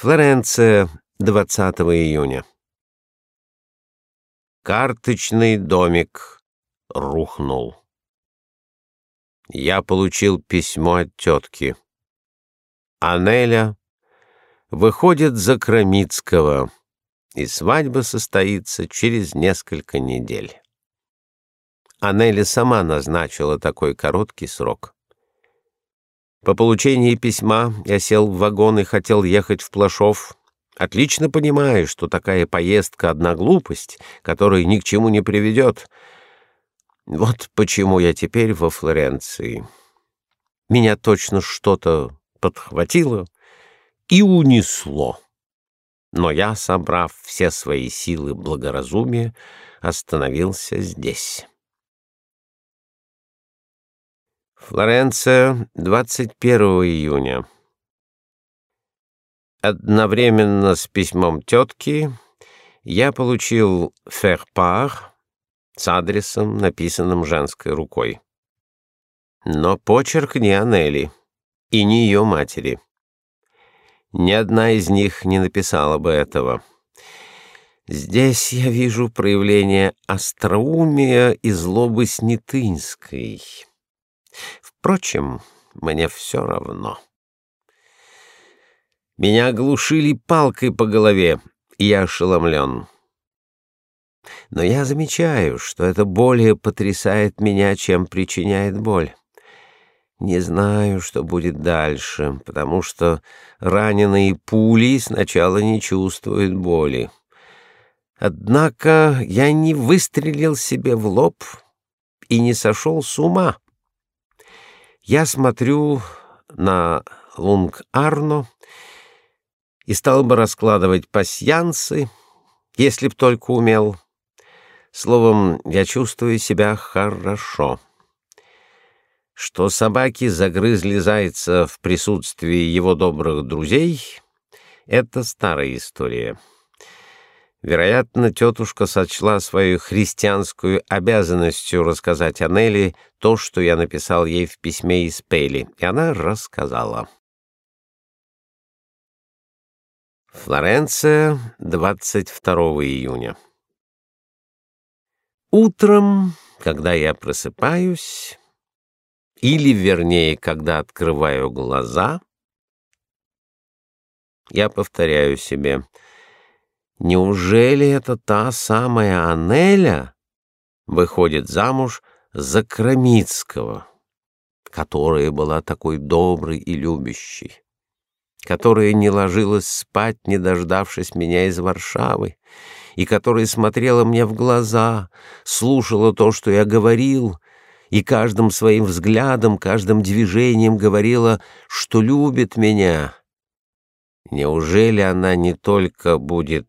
Флоренция, 20 июня. Карточный домик рухнул. Я получил письмо от тетки. Анеля выходит за Крамицкого, и свадьба состоится через несколько недель. Анеля сама назначила такой короткий срок. По получении письма я сел в вагон и хотел ехать в Плашов, отлично понимая, что такая поездка — одна глупость, которая ни к чему не приведет. Вот почему я теперь во Флоренции. Меня точно что-то подхватило и унесло. Но я, собрав все свои силы благоразумия, остановился здесь. Флоренция, 21 июня. Одновременно с письмом тетки я получил ферпар с адресом, написанным женской рукой. Но почерк не Анели и не ее матери. Ни одна из них не написала бы этого. Здесь я вижу проявление остроумия и злобы Снятынской. Впрочем, мне все равно. Меня оглушили палкой по голове, и я ошеломлен. Но я замечаю, что это более потрясает меня, чем причиняет боль. Не знаю, что будет дальше, потому что раненые пули сначала не чувствуют боли. Однако я не выстрелил себе в лоб и не сошел с ума. Я смотрю на Лунг-Арно и стал бы раскладывать пасьянсы, если б только умел. Словом, я чувствую себя хорошо. Что собаки загрызли зайца в присутствии его добрых друзей — это старая история. Вероятно, тетушка сочла свою христианскую обязанностью рассказать Анели то, что я написал ей в письме из Пели, и она рассказала. Флоренция, 22 июня. Утром, когда я просыпаюсь, или, вернее, когда открываю глаза, я повторяю себе — Неужели это та самая Анеля выходит замуж за Крамицкого, которая была такой доброй и любящей, которая не ложилась спать, не дождавшись меня из Варшавы, и которая смотрела мне в глаза, слушала то, что я говорил, и каждым своим взглядом, каждым движением говорила, что любит меня, Неужели она не только будет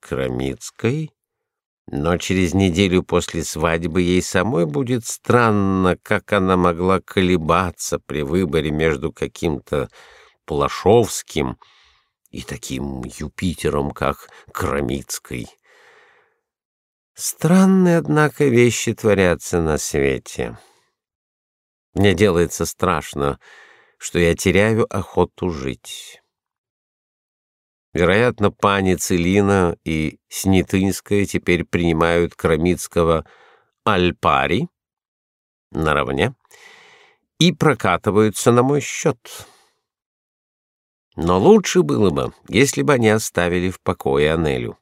Крамицкой, но через неделю после свадьбы ей самой будет странно, как она могла колебаться при выборе между каким-то Плашовским и таким Юпитером, как Крамицкой. Странные, однако, вещи творятся на свете. Мне делается страшно, что я теряю охоту жить. Вероятно, пани Целина и Снятынская теперь принимают Крамицкого Альпари наравне и прокатываются на мой счет. Но лучше было бы, если бы они оставили в покое Анелю.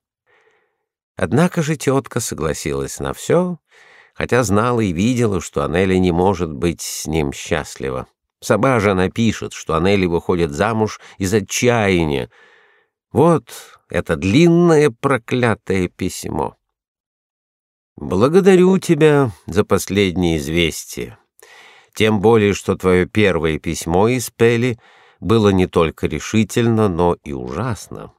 Однако же тетка согласилась на все, хотя знала и видела, что Анеля не может быть с ним счастлива. Сама же она пишет, что Анеля выходит замуж из отчаяния, вот это длинное проклятое письмо. Благодарю тебя за последнее известие. Тем более, что твое первое письмо из Пели было не только решительно, но и ужасно.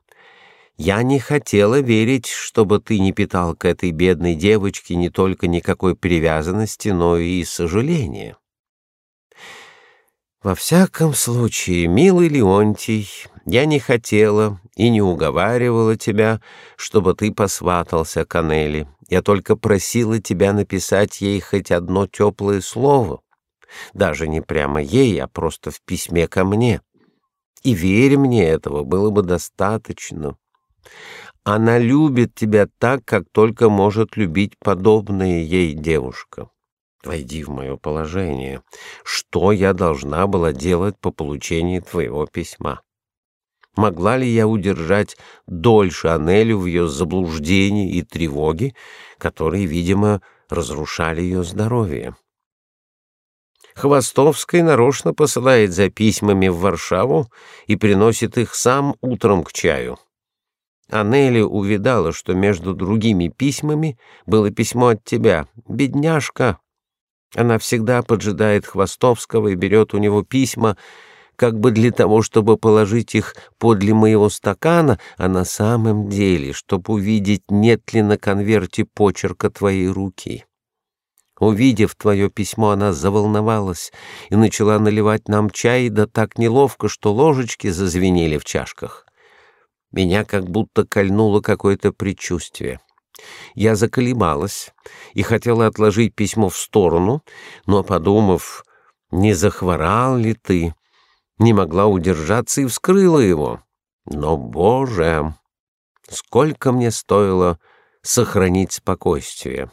Я не хотела верить, чтобы ты не питал к этой бедной девочке не только никакой привязанности, но и сожаления. Во всяком случае, милый Леонтий, я не хотела и не уговаривала тебя, чтобы ты посватался к Анели. Я только просила тебя написать ей хоть одно теплое слово, даже не прямо ей, а просто в письме ко мне. И верь мне, этого было бы достаточно. Она любит тебя так, как только может любить подобная ей девушка. Войди в мое положение. Что я должна была делать по получении твоего письма? Могла ли я удержать дольше Анелю в ее заблуждении и тревоге, которые, видимо, разрушали ее здоровье? Хвостовский нарочно посылает за письмами в Варшаву и приносит их сам утром к чаю. Анели увидала, что между другими письмами было письмо от тебя. Бедняжка! Она всегда поджидает Хвостовского и берет у него письма, как бы для того, чтобы положить их подле моего стакана, а на самом деле, чтобы увидеть, нет ли на конверте почерка твоей руки. Увидев твое письмо, она заволновалась и начала наливать нам чай, да так неловко, что ложечки зазвенели в чашках. Меня как будто кольнуло какое-то предчувствие. Я заколебалась и хотела отложить письмо в сторону, но, подумав, не захворал ли ты, не могла удержаться и вскрыла его. Но, Боже, сколько мне стоило сохранить спокойствие!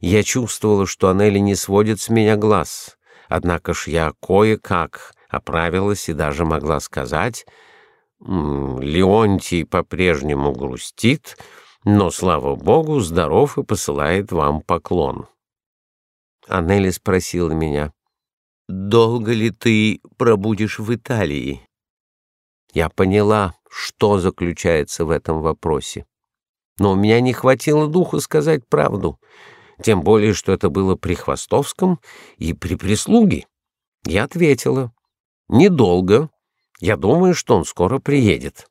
Я чувствовала, что Анели не сводит с меня глаз, однако ж я кое-как оправилась и даже могла сказать, «Леонтий по-прежнему грустит, но, слава богу, здоров и посылает вам поклон». Анели спросила меня, долго ли ты пробудешь в Италии? Я поняла, что заключается в этом вопросе. Но у меня не хватило духа сказать правду, тем более, что это было при Хвостовском и при прислуге. Я ответила, недолго, я думаю, что он скоро приедет.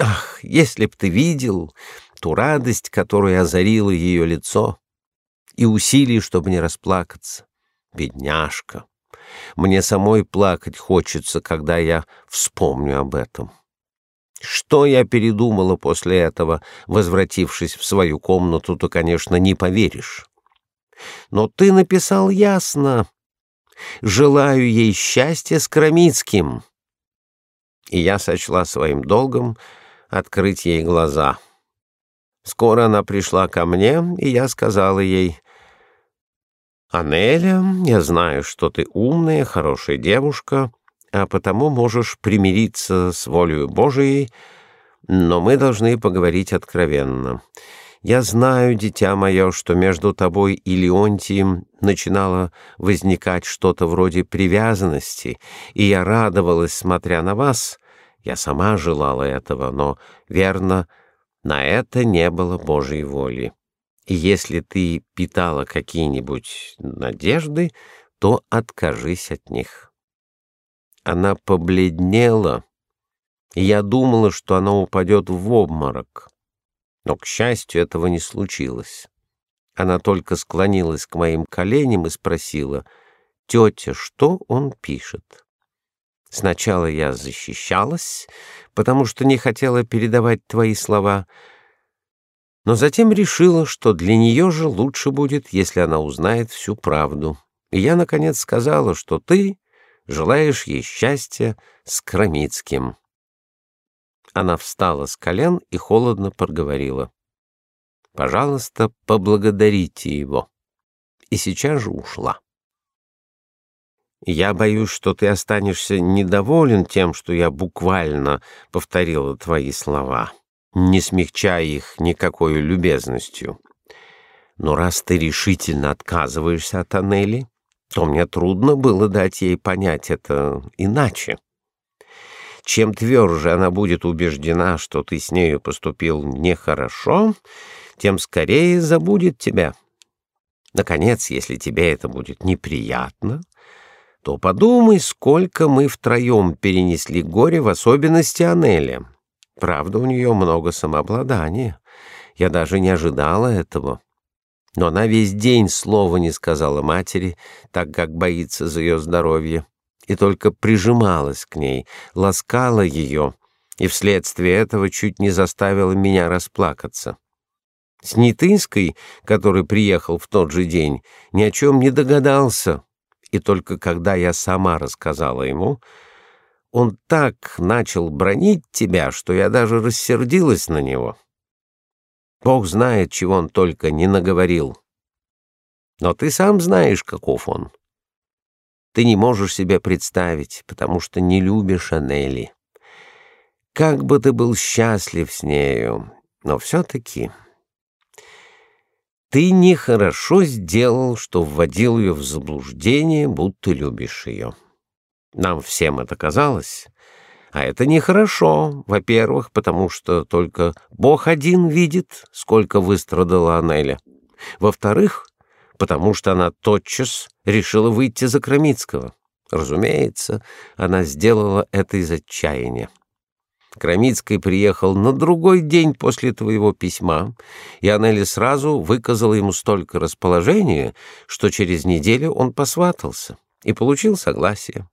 Ах, если б ты видел ту радость, которую озарило ее лицо, и усилий, чтобы не расплакаться. Бедняжка. Мне самой плакать хочется, когда я вспомню об этом. Что я передумала после этого, возвратившись в свою комнату, то, конечно, не поверишь. Но ты написал ясно. Желаю ей счастья с Крамицким. И я сочла своим долгом открыть ей глаза. Скоро она пришла ко мне, и я сказала ей, «Анеля, я знаю, что ты умная, хорошая девушка, а потому можешь примириться с волей Божией, но мы должны поговорить откровенно. Я знаю, дитя мое, что между тобой и Леонтием начинало возникать что-то вроде привязанности, и я радовалась, смотря на вас. Я сама желала этого, но, верно, на это не было Божьей воли. Если ты питала какие-нибудь надежды, то откажись от них. Она побледнела, и я думала, что она упадет в обморок. Но, к счастью, этого не случилось. Она только склонилась к моим коленям и спросила, «Тетя, что он пишет?» Сначала я защищалась, потому что не хотела передавать твои слова, но затем решила, что для нее же лучше будет, если она узнает всю правду. И я, наконец, сказала, что ты желаешь ей счастья с Крамицким. Она встала с колен и холодно проговорила. «Пожалуйста, поблагодарите его». И сейчас же ушла. Я боюсь, что ты останешься недоволен тем, что я буквально повторила твои слова не смягчая их никакой любезностью. Но раз ты решительно отказываешься от Анели, то мне трудно было дать ей понять это иначе. Чем тверже она будет убеждена, что ты с нею поступил нехорошо, тем скорее забудет тебя. Наконец, если тебе это будет неприятно, то подумай, сколько мы втроем перенесли горе, в особенности Анели. Правда, у нее много самообладания. Я даже не ожидала этого. Но она весь день слова не сказала матери, так как боится за ее здоровье, и только прижималась к ней, ласкала ее, и вследствие этого чуть не заставила меня расплакаться. Снятынской, который приехал в тот же день, ни о чем не догадался, и только когда я сама рассказала ему, он так начал бронить тебя, что я даже рассердилась на него. Бог знает, чего он только не наговорил. Но ты сам знаешь, каков он. Ты не можешь себе представить, потому что не любишь Анели. Как бы ты был счастлив с нею, но все-таки... Ты нехорошо сделал, что вводил ее в заблуждение, будто любишь ее. Нам всем это казалось. А это нехорошо, во-первых, потому что только Бог один видит, сколько выстрадала Анеля. Во-вторых, потому что она тотчас решила выйти за Крамицкого. Разумеется, она сделала это из отчаяния. Крамицкий приехал на другой день после твоего письма, и Анели сразу выказала ему столько расположения, что через неделю он посватался и получил согласие.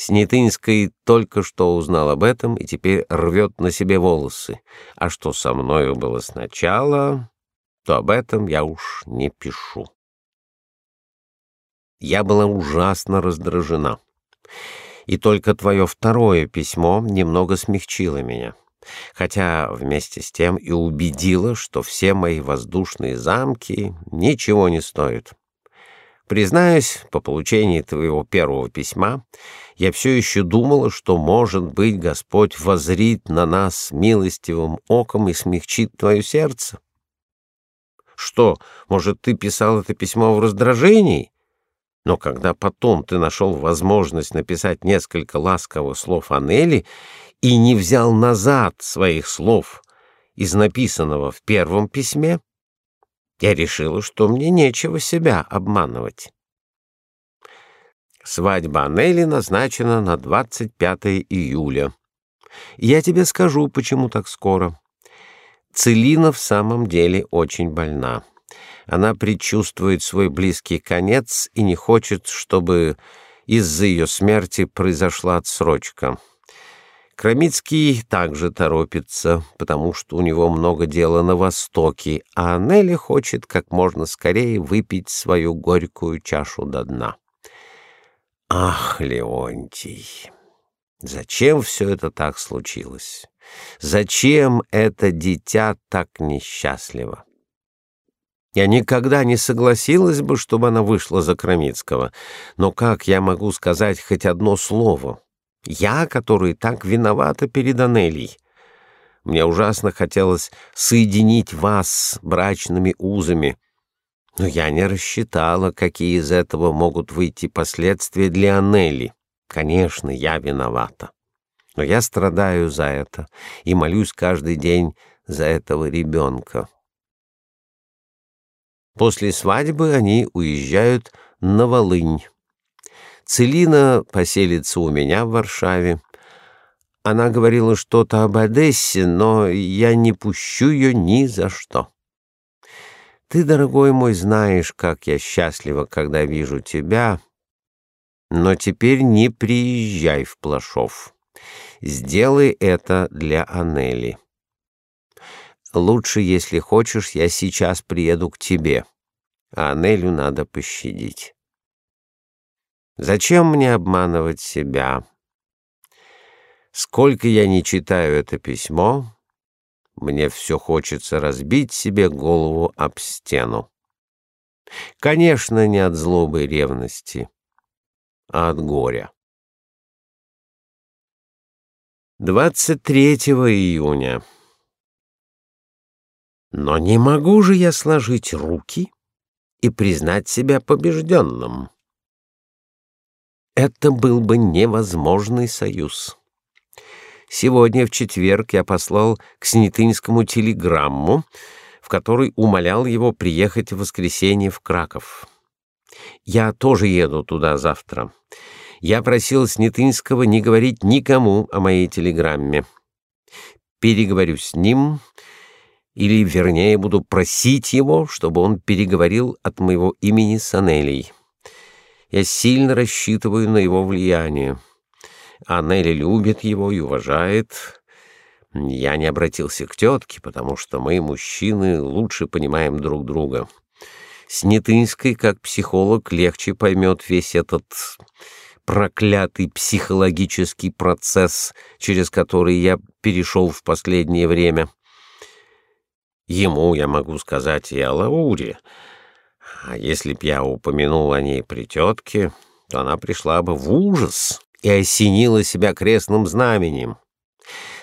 Снятынский только что узнал об этом и теперь рвет на себе волосы. А что со мною было сначала, то об этом я уж не пишу. Я была ужасно раздражена и только твое второе письмо немного смягчило меня, хотя вместе с тем и убедило, что все мои воздушные замки ничего не стоят. Признаюсь, по получении твоего первого письма я все еще думала, что, может быть, Господь возрит на нас милостивым оком и смягчит твое сердце. Что, может, ты писал это письмо в раздражении? Но когда потом ты нашел возможность написать несколько ласковых слов Анели и не взял назад своих слов из написанного в первом письме, я решила, что мне нечего себя обманывать. Свадьба Анели назначена на 25 июля. Я тебе скажу, почему так скоро. Целина в самом деле очень больна. Она предчувствует свой близкий конец и не хочет, чтобы из-за ее смерти произошла отсрочка. Крамицкий также торопится, потому что у него много дела на Востоке, а Нелли хочет как можно скорее выпить свою горькую чашу до дна. Ах, Леонтий, зачем все это так случилось? Зачем это дитя так несчастливо? Я никогда не согласилась бы, чтобы она вышла за Крамицкого. Но как я могу сказать хоть одно слово? Я, который так виновата перед Анелией. Мне ужасно хотелось соединить вас брачными узами, но я не рассчитала, какие из этого могут выйти последствия для Анели. Конечно, я виновата. Но я страдаю за это и молюсь каждый день за этого ребенка. После свадьбы они уезжают на Волынь. Целина поселится у меня в Варшаве. Она говорила что-то об Одессе, но я не пущу ее ни за что. Ты, дорогой мой, знаешь, как я счастлива, когда вижу тебя, но теперь не приезжай в Плашов. Сделай это для Анели. Лучше, если хочешь, я сейчас приеду к тебе, а Анелю надо пощадить. Зачем мне обманывать себя? Сколько я не читаю это письмо, мне все хочется разбить себе голову об стену. Конечно, не от злобы и ревности, а от горя. 23 июня. Но не могу же я сложить руки и признать себя побежденным. Это был бы невозможный союз. Сегодня, в четверг, я послал к Снятынскому телеграмму, в которой умолял его приехать в воскресенье в Краков. Я тоже еду туда завтра. Я просил Снятынского не говорить никому о моей телеграмме. Переговорю с ним или, вернее, буду просить его, чтобы он переговорил от моего имени с Анелей. Я сильно рассчитываю на его влияние. Анели любит его и уважает. Я не обратился к тетке, потому что мы, мужчины, лучше понимаем друг друга. Снятынской, как психолог, легче поймет весь этот проклятый психологический процесс, через который я перешел в последнее время. Ему я могу сказать и о Лауре, а если б я упомянул о ней при тетке, то она пришла бы в ужас и осенила себя крестным знаменем.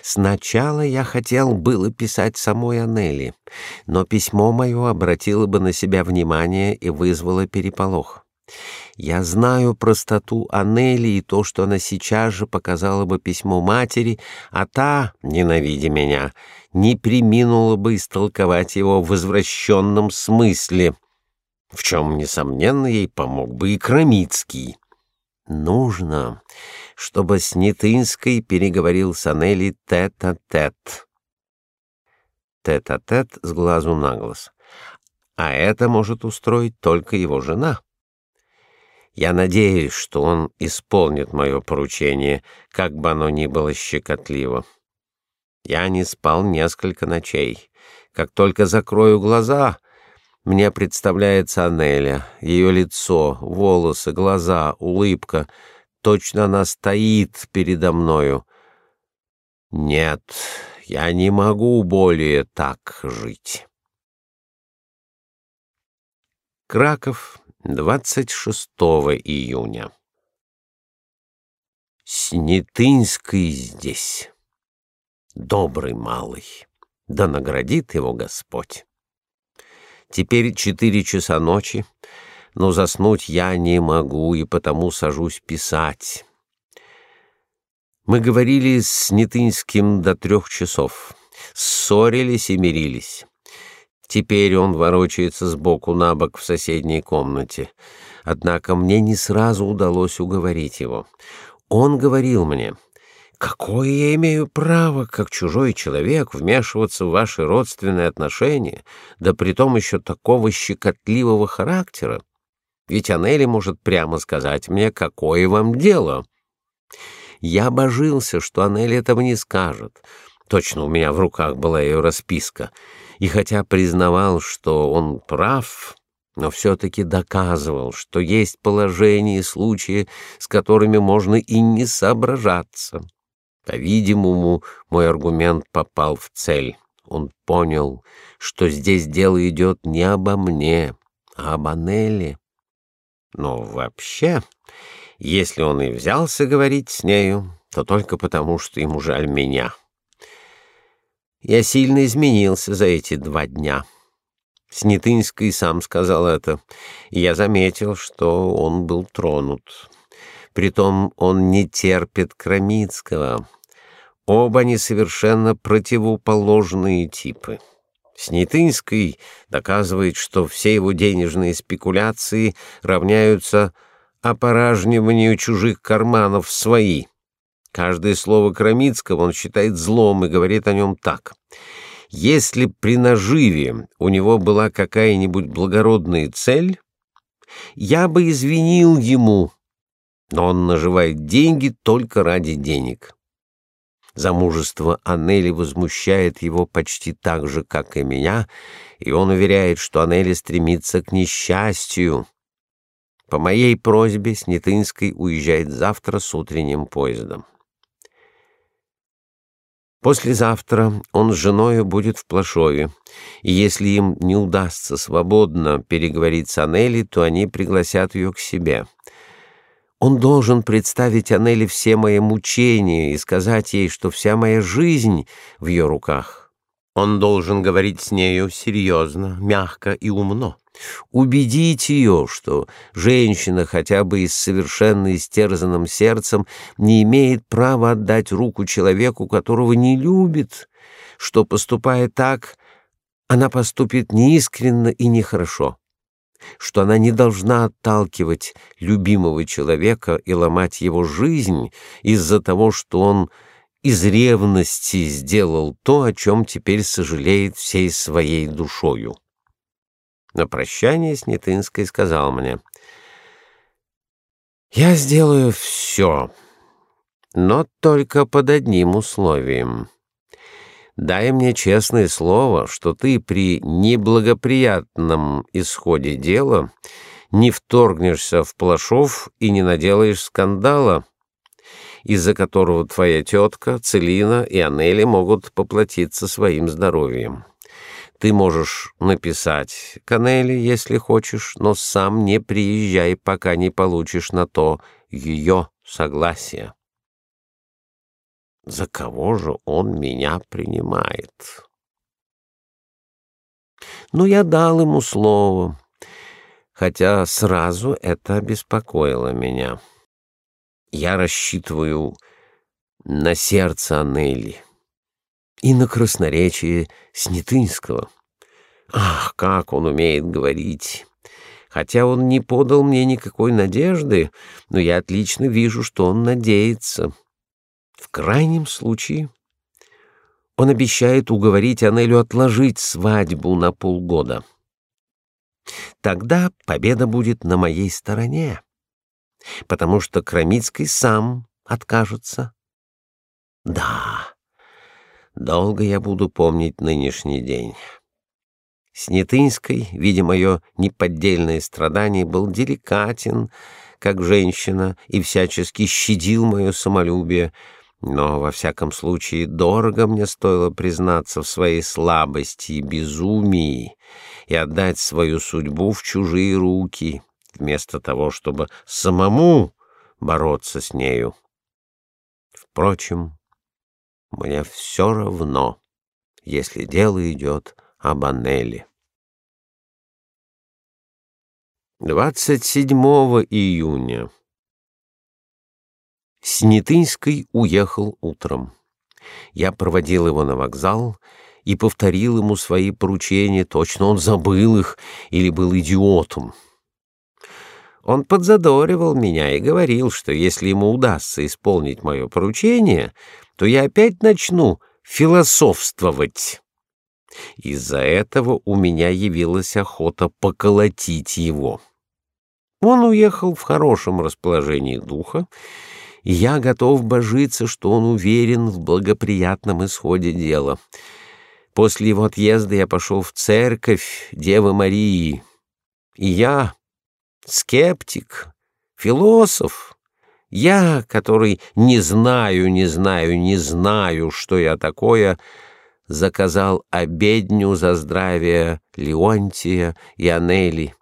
Сначала я хотел было писать самой Анели, но письмо мое обратило бы на себя внимание и вызвало переполох. Я знаю простоту Анели и то, что она сейчас же показала бы письмо матери, а та, ненавидя меня, не приминула бы истолковать его в возвращенном смысле, в чем, несомненно, ей помог бы и Крамицкий. Нужно, чтобы Снятынский переговорил с Анели тет-а-тет. Тет-а-тет с глазу на глаз. А это может устроить только его жена. Я надеюсь, что он исполнит мое поручение, как бы оно ни было щекотливо. Я не спал несколько ночей. Как только закрою глаза, мне представляется Анеля, ее лицо, волосы, глаза, улыбка. Точно она стоит передо мною. Нет, я не могу более так жить. Краков, 26 июня. Снятынский здесь. Добрый малый, да наградит его Господь. Теперь четыре часа ночи, но заснуть я не могу и потому сажусь писать. Мы говорили с Снятынским до трех часов, ссорились и мирились. Теперь он ворочается сбоку на бок в соседней комнате. Однако мне не сразу удалось уговорить его. Он говорил мне, «Какое я имею право, как чужой человек, вмешиваться в ваши родственные отношения, да притом еще такого щекотливого характера? Ведь Анели может прямо сказать мне, какое вам дело». Я божился, что Анели этого не скажет. Точно у меня в руках была ее расписка — и хотя признавал, что он прав, но все-таки доказывал, что есть положения и случаи, с которыми можно и не соображаться. По-видимому, мой аргумент попал в цель. Он понял, что здесь дело идет не обо мне, а об Анелле. Но вообще, если он и взялся говорить с нею, то только потому, что ему жаль меня. Я сильно изменился за эти два дня. Снятынский сам сказал это, и я заметил, что он был тронут. Притом он не терпит Крамицкого. Оба они совершенно противоположные типы. Снятынский доказывает, что все его денежные спекуляции равняются опоражниванию чужих карманов в свои — Каждое слово Крамицкого он считает злом и говорит о нем так. Если при наживе у него была какая-нибудь благородная цель, я бы извинил ему, но он наживает деньги только ради денег. Замужество Анели возмущает его почти так же, как и меня, и он уверяет, что Анели стремится к несчастью. По моей просьбе Снятынский уезжает завтра с утренним поездом. Послезавтра он с женою будет в Плашове, и если им не удастся свободно переговорить с Анели, то они пригласят ее к себе. Он должен представить Анели все мои мучения и сказать ей, что вся моя жизнь в ее руках. Он должен говорить с нею серьезно, мягко и умно убедить ее, что женщина хотя бы и с совершенно истерзанным сердцем не имеет права отдать руку человеку, которого не любит, что, поступая так, она поступит неискренно и нехорошо, что она не должна отталкивать любимого человека и ломать его жизнь из-за того, что он из ревности сделал то, о чем теперь сожалеет всей своей душою. На прощание Снятынский сказал мне, «Я сделаю все, но только под одним условием. Дай мне честное слово, что ты при неблагоприятном исходе дела не вторгнешься в Плашов и не наделаешь скандала, из-за которого твоя тетка, Целина и Анели могут поплатиться своим здоровьем. Ты можешь написать Канели, если хочешь, но сам не приезжай, пока не получишь на то ее согласие. За кого же он меня принимает? Ну, я дал ему слово, хотя сразу это беспокоило меня. Я рассчитываю на сердце Анели и на красноречие Снятынского. Ах, как он умеет говорить! Хотя он не подал мне никакой надежды, но я отлично вижу, что он надеется. В крайнем случае он обещает уговорить Анелю отложить свадьбу на полгода. Тогда победа будет на моей стороне, потому что Крамицкий сам откажется. Да, Долго я буду помнить нынешний день. Снятынской, видя мое неподдельное страдание, был деликатен, как женщина, и всячески щадил мое самолюбие, но, во всяком случае, дорого мне стоило признаться в своей слабости и безумии и отдать свою судьбу в чужие руки, вместо того, чтобы самому бороться с нею. Впрочем, мне все равно, если дело идет об Аннеле. 27 июня. Снятынский уехал утром. Я проводил его на вокзал и повторил ему свои поручения, точно он забыл их или был идиотом. Он подзадоривал меня и говорил, что если ему удастся исполнить мое поручение, то я опять начну философствовать. Из-за этого у меня явилась охота поколотить его. Он уехал в хорошем расположении духа, я готов божиться, что он уверен в благоприятном исходе дела. После его отъезда я пошел в церковь Девы Марии, и я скептик, философ, я, который не знаю, не знаю, не знаю, что я такое, заказал обедню за здравие Леонтия и Анели.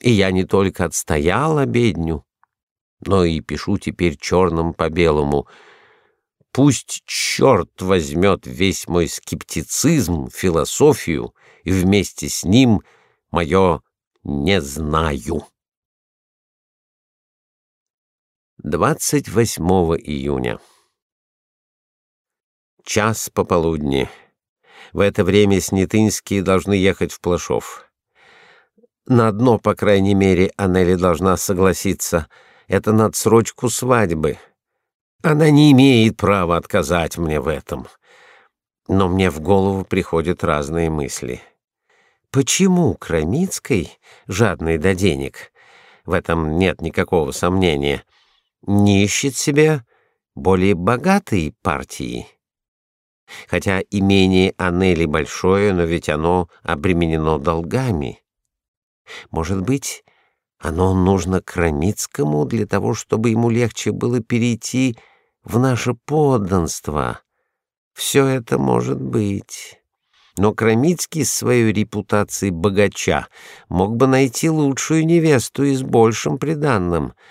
И я не только отстоял обедню, но и пишу теперь черным по белому. Пусть черт возьмет весь мой скептицизм, философию и вместе с ним мое «не знаю». 28 июня. Час пополудни. В это время Снятынские должны ехать в Плашов. На одно, по крайней мере, Анели должна согласиться. Это на отсрочку свадьбы. Она не имеет права отказать мне в этом. Но мне в голову приходят разные мысли. Почему Крамицкой, жадный до денег, в этом нет никакого сомнения, — не ищет себе более богатой партии. Хотя имение Анели большое, но ведь оно обременено долгами. Может быть, оно нужно Крамицкому для того, чтобы ему легче было перейти в наше подданство. Все это может быть. Но Крамицкий с своей репутацией богача мог бы найти лучшую невесту и с большим приданным —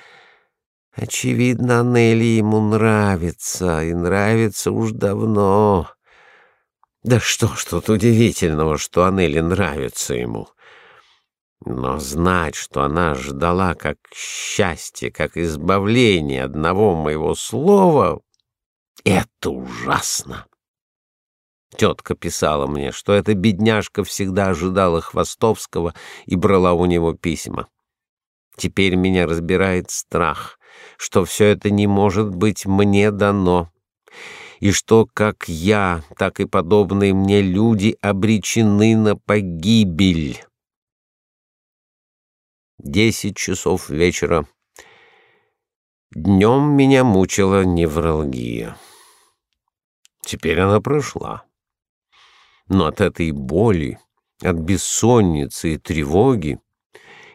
Очевидно, Нелли ему нравится, и нравится уж давно. Да что ж тут удивительного, что Анели нравится ему. Но знать, что она ждала как счастье, как избавление одного моего слова, это ужасно. Тетка писала мне, что эта бедняжка всегда ожидала Хвостовского и брала у него письма. Теперь меня разбирает страх что все это не может быть мне дано, и что как я, так и подобные мне люди обречены на погибель. Десять часов вечера. Днем меня мучила невралгия. Теперь она прошла. Но от этой боли, от бессонницы и тревоги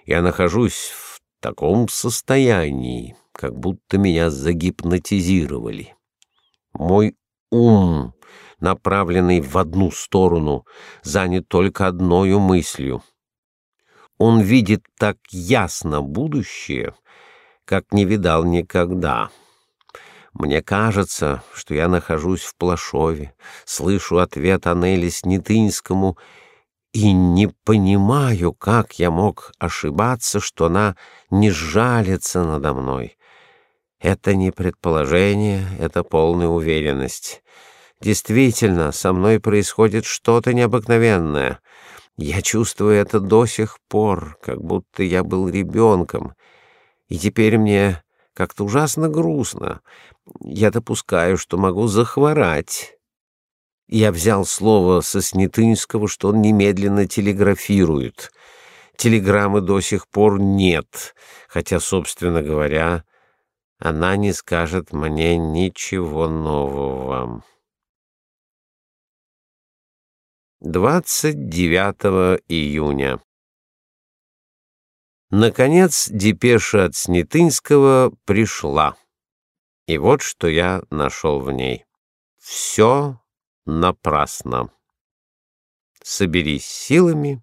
Я нахожусь в таком состоянии, как будто меня загипнотизировали. Мой ум, направленный в одну сторону, занят только одной мыслью. Он видит так ясно будущее, как не видал никогда. Мне кажется, что я нахожусь в Плашове, слышу ответ Анели Снятынскому и не понимаю, как я мог ошибаться, что она не жалится надо мной. Это не предположение, это полная уверенность. Действительно, со мной происходит что-то необыкновенное. Я чувствую это до сих пор, как будто я был ребенком. И теперь мне как-то ужасно грустно. Я допускаю, что могу захворать. Я взял слово со Снятынского, что он немедленно телеграфирует. Телеграммы до сих пор нет, хотя, собственно говоря, она не скажет мне ничего нового. 29 июня. Наконец депеша от Снятынского пришла. И вот что я нашел в ней. Все напрасно. Соберись силами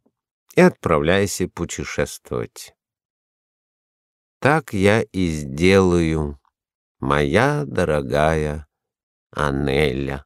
и отправляйся путешествовать. Так я и сделаю, моя дорогая Анеля.